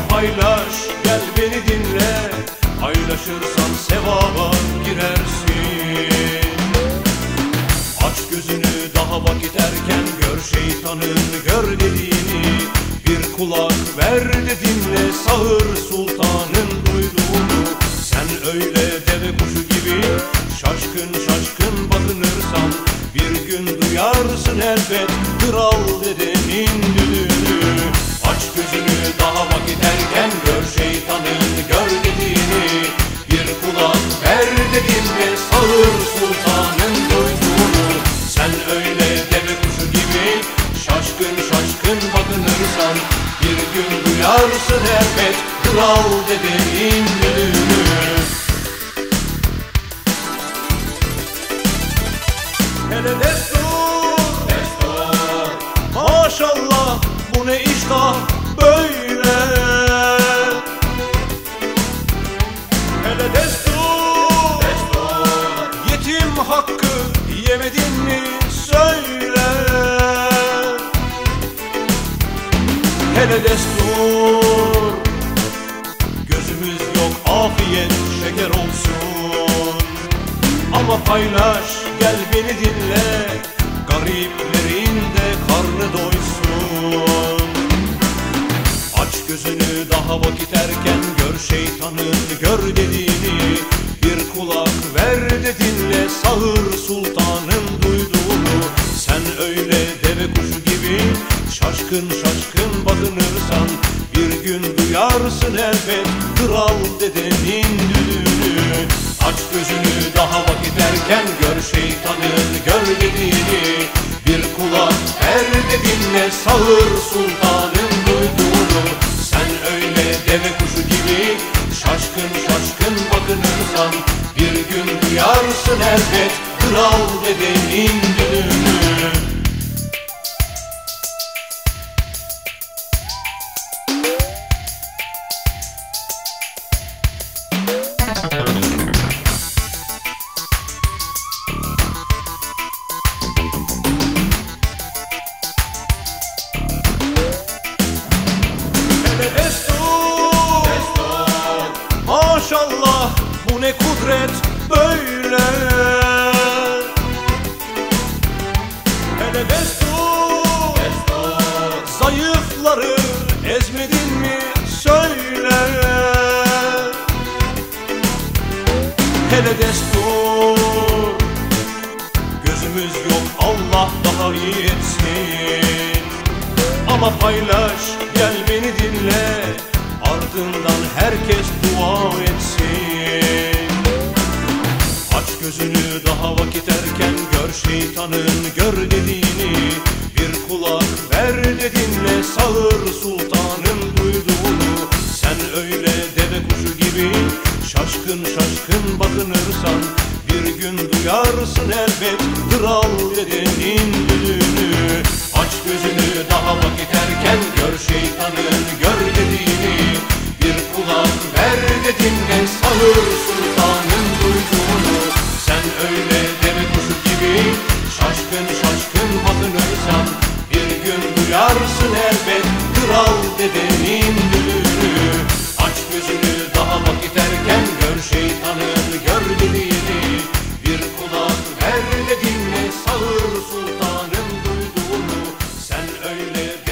paylaş gel beni dinle. Paylaşırsan sevaba girersin. Aç gözünü daha vakit erken gör şeytanın gör dediğini. Bir kulak ver de dinle sağır sultanın duyduğunu. Sen öyle deve kuşu gibi şaşkın şaşkın bakınırsan Bir gün duyarsın elbet kral dedenin düdüğünü. Aç gözünü daha vakit duyarsın elbet kral dedenin düdüğünü Hele destur, destur. Maşallah bu ne iştah böyle Hele destur. Gözümüz yok afiyet şeker olsun. Ama paylaş gel beni dinle. Gariplerin de karnı doysun. Aç gözünü daha vakit erken. Gör şeytanın gör dediğini Şaşkın şaşkın bakınırsan Bir gün duyarsın elbet Kral dedenin düdüğünü Aç gözünü daha vakit erken Gör şeytanın gör dediğini Bir kulak ver de dinle Sağır sultanın duyduğunu. Sen öyle deve kuşu gibi Şaşkın şaşkın bakınırsan Bir gün duyarsın elbet Kral dedenin düdüğünü ne kudret böyle? Hele destur, Zayıfları ezmedin mi söyle? Hele destur Gözümüz yok Allah daha iyi etsin ama paylaş gel beni dinle Ardından herkes dua etsin gözünü daha vakit erken Gör şeytanın gör dediğini. Bir kulak ver de dinle Sağır sultanın duyduğunu. Sen öyle deve kuşu gibi Şaşkın şaşkın Sen öyle